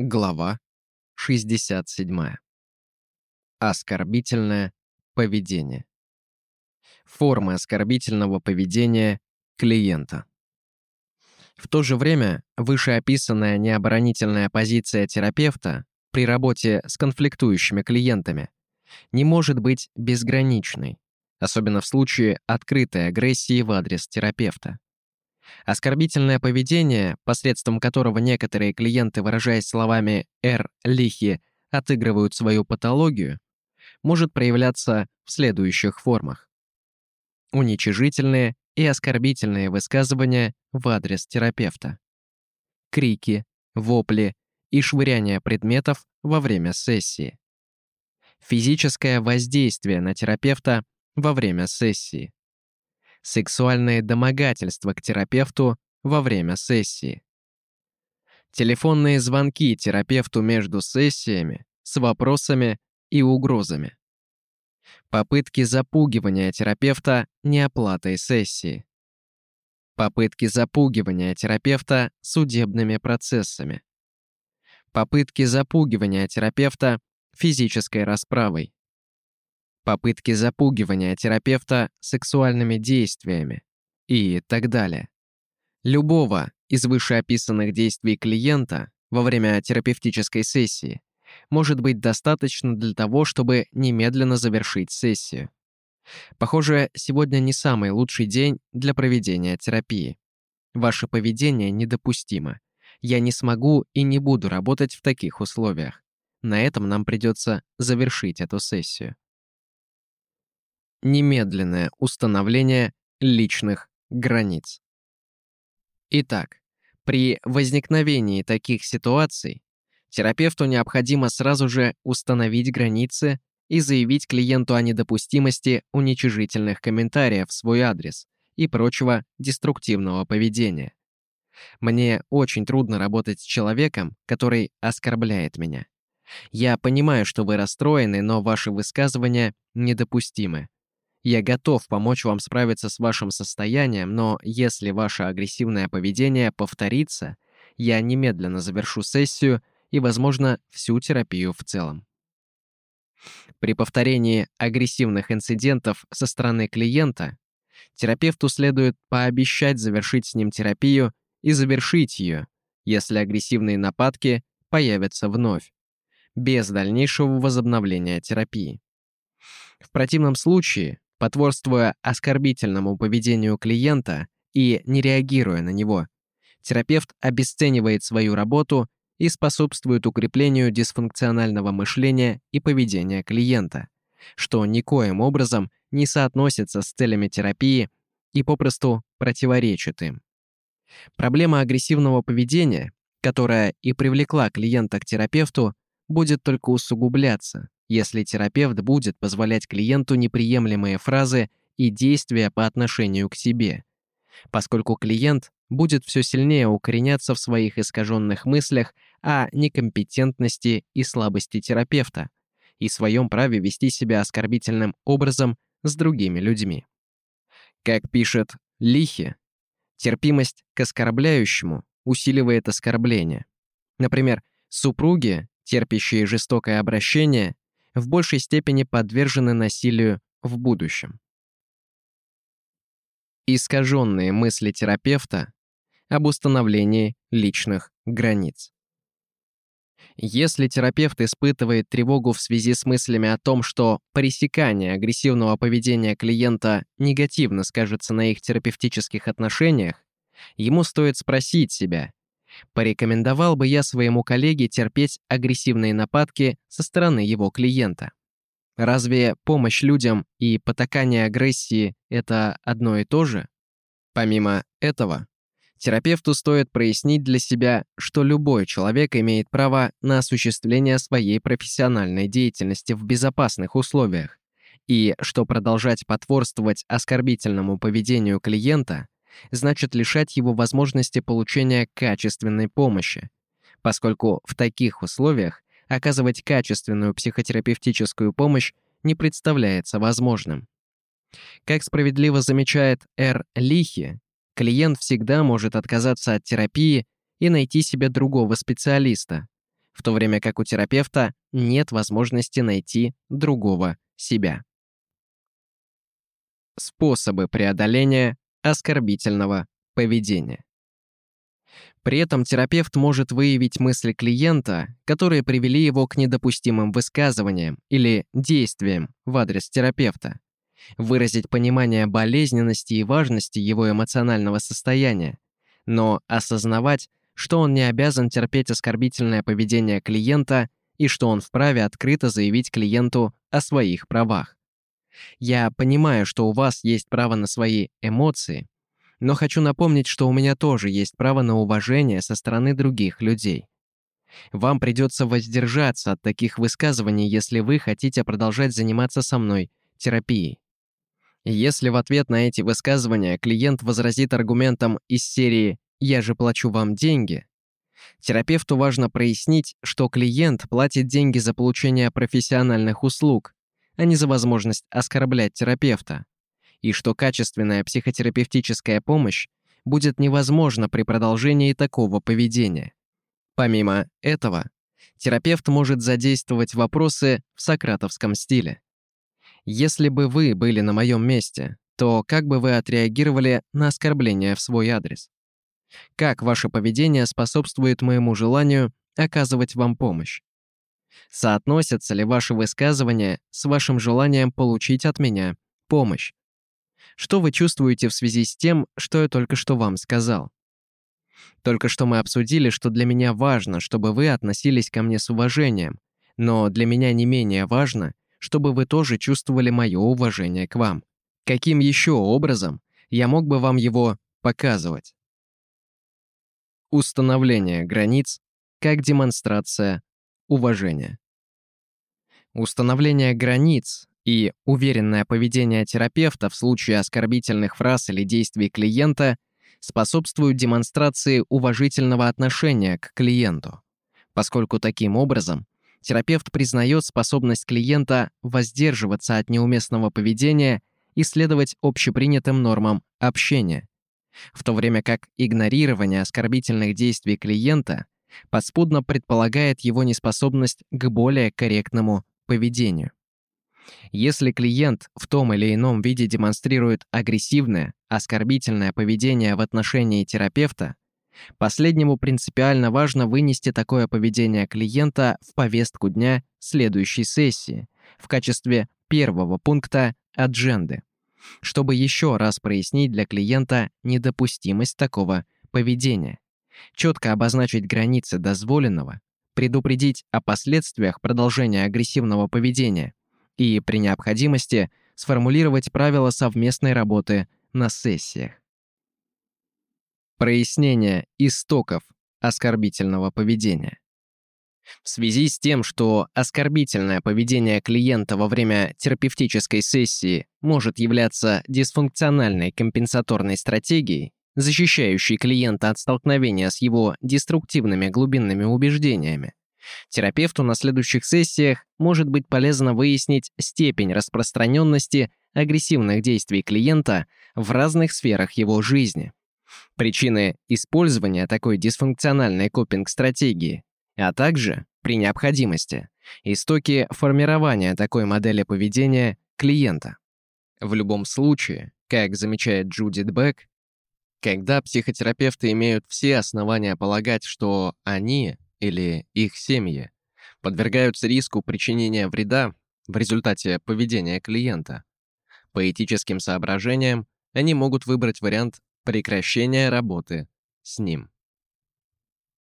Глава 67. Оскорбительное поведение. Формы оскорбительного поведения клиента. В то же время вышеописанная необоронительная позиция терапевта при работе с конфликтующими клиентами не может быть безграничной, особенно в случае открытой агрессии в адрес терапевта. Оскорбительное поведение, посредством которого некоторые клиенты, выражаясь словами «р» лихи, отыгрывают свою патологию, может проявляться в следующих формах. Уничижительные и оскорбительные высказывания в адрес терапевта. Крики, вопли и швыряние предметов во время сессии. Физическое воздействие на терапевта во время сессии сексуальные домогательства к терапевту во время сессии. Телефонные звонки терапевту между сессиями с вопросами и угрозами. Попытки запугивания терапевта неоплатой сессии. Попытки запугивания терапевта судебными процессами. Попытки запугивания терапевта физической расправой попытки запугивания терапевта сексуальными действиями и так далее. Любого из вышеописанных действий клиента во время терапевтической сессии может быть достаточно для того, чтобы немедленно завершить сессию. Похоже, сегодня не самый лучший день для проведения терапии. Ваше поведение недопустимо. Я не смогу и не буду работать в таких условиях. На этом нам придется завершить эту сессию немедленное установление личных границ. Итак, при возникновении таких ситуаций терапевту необходимо сразу же установить границы и заявить клиенту о недопустимости уничижительных комментариев в свой адрес и прочего деструктивного поведения. Мне очень трудно работать с человеком, который оскорбляет меня. Я понимаю, что вы расстроены, но ваши высказывания недопустимы. Я готов помочь вам справиться с вашим состоянием, но если ваше агрессивное поведение повторится, я немедленно завершу сессию и, возможно, всю терапию в целом. При повторении агрессивных инцидентов со стороны клиента терапевту следует пообещать завершить с ним терапию и завершить ее, если агрессивные нападки появятся вновь, без дальнейшего возобновления терапии. В противном случае потворствуя оскорбительному поведению клиента и не реагируя на него. Терапевт обесценивает свою работу и способствует укреплению дисфункционального мышления и поведения клиента, что никоим образом не соотносится с целями терапии и попросту противоречит им. Проблема агрессивного поведения, которая и привлекла клиента к терапевту, будет только усугубляться, если терапевт будет позволять клиенту неприемлемые фразы и действия по отношению к себе, поскольку клиент будет все сильнее укореняться в своих искаженных мыслях о некомпетентности и слабости терапевта и своем праве вести себя оскорбительным образом с другими людьми. Как пишет Лихи, терпимость к оскорбляющему усиливает оскорбление. Например, супруги, терпящие жестокое обращение, в большей степени подвержены насилию в будущем. Искаженные мысли терапевта об установлении личных границ. Если терапевт испытывает тревогу в связи с мыслями о том, что пресекание агрессивного поведения клиента негативно скажется на их терапевтических отношениях, ему стоит спросить себя, Порекомендовал бы я своему коллеге терпеть агрессивные нападки со стороны его клиента. Разве помощь людям и потакание агрессии – это одно и то же? Помимо этого, терапевту стоит прояснить для себя, что любой человек имеет право на осуществление своей профессиональной деятельности в безопасных условиях, и что продолжать потворствовать оскорбительному поведению клиента – значит лишать его возможности получения качественной помощи, поскольку в таких условиях оказывать качественную психотерапевтическую помощь не представляется возможным. Как справедливо замечает Р. Лихи, клиент всегда может отказаться от терапии и найти себе другого специалиста, в то время как у терапевта нет возможности найти другого себя. Способы преодоления оскорбительного поведения. При этом терапевт может выявить мысли клиента, которые привели его к недопустимым высказываниям или действиям в адрес терапевта, выразить понимание болезненности и важности его эмоционального состояния, но осознавать, что он не обязан терпеть оскорбительное поведение клиента и что он вправе открыто заявить клиенту о своих правах. Я понимаю, что у вас есть право на свои эмоции, но хочу напомнить, что у меня тоже есть право на уважение со стороны других людей. Вам придется воздержаться от таких высказываний, если вы хотите продолжать заниматься со мной терапией. Если в ответ на эти высказывания клиент возразит аргументом из серии «я же плачу вам деньги», терапевту важно прояснить, что клиент платит деньги за получение профессиональных услуг, а не за возможность оскорблять терапевта и что качественная психотерапевтическая помощь будет невозможна при продолжении такого поведения. Помимо этого, терапевт может задействовать вопросы в сократовском стиле. Если бы вы были на моем месте, то как бы вы отреагировали на оскорбление в свой адрес? Как ваше поведение способствует моему желанию оказывать вам помощь? Соотносятся ли ваши высказывания с вашим желанием получить от меня помощь? Что вы чувствуете в связи с тем, что я только что вам сказал? Только что мы обсудили, что для меня важно, чтобы вы относились ко мне с уважением, но для меня не менее важно, чтобы вы тоже чувствовали мое уважение к вам. Каким еще образом я мог бы вам его показывать? Установление границ как демонстрация уважения. Установление границ и уверенное поведение терапевта в случае оскорбительных фраз или действий клиента способствуют демонстрации уважительного отношения к клиенту, поскольку таким образом терапевт признает способность клиента воздерживаться от неуместного поведения и следовать общепринятым нормам общения, в то время как игнорирование оскорбительных действий клиента подспудно предполагает его неспособность к более корректному поведению. Если клиент в том или ином виде демонстрирует агрессивное, оскорбительное поведение в отношении терапевта, последнему принципиально важно вынести такое поведение клиента в повестку дня следующей сессии в качестве первого пункта адженды, чтобы еще раз прояснить для клиента недопустимость такого поведения, четко обозначить границы дозволенного, предупредить о последствиях продолжения агрессивного поведения, и, при необходимости, сформулировать правила совместной работы на сессиях. Прояснение истоков оскорбительного поведения. В связи с тем, что оскорбительное поведение клиента во время терапевтической сессии может являться дисфункциональной компенсаторной стратегией, защищающей клиента от столкновения с его деструктивными глубинными убеждениями, Терапевту на следующих сессиях может быть полезно выяснить степень распространенности агрессивных действий клиента в разных сферах его жизни. Причины использования такой дисфункциональной копинг-стратегии, а также, при необходимости, истоки формирования такой модели поведения клиента. В любом случае, как замечает Джудит Бек, когда психотерапевты имеют все основания полагать, что они или их семьи подвергаются риску причинения вреда в результате поведения клиента. По этическим соображениям они могут выбрать вариант прекращения работы с ним.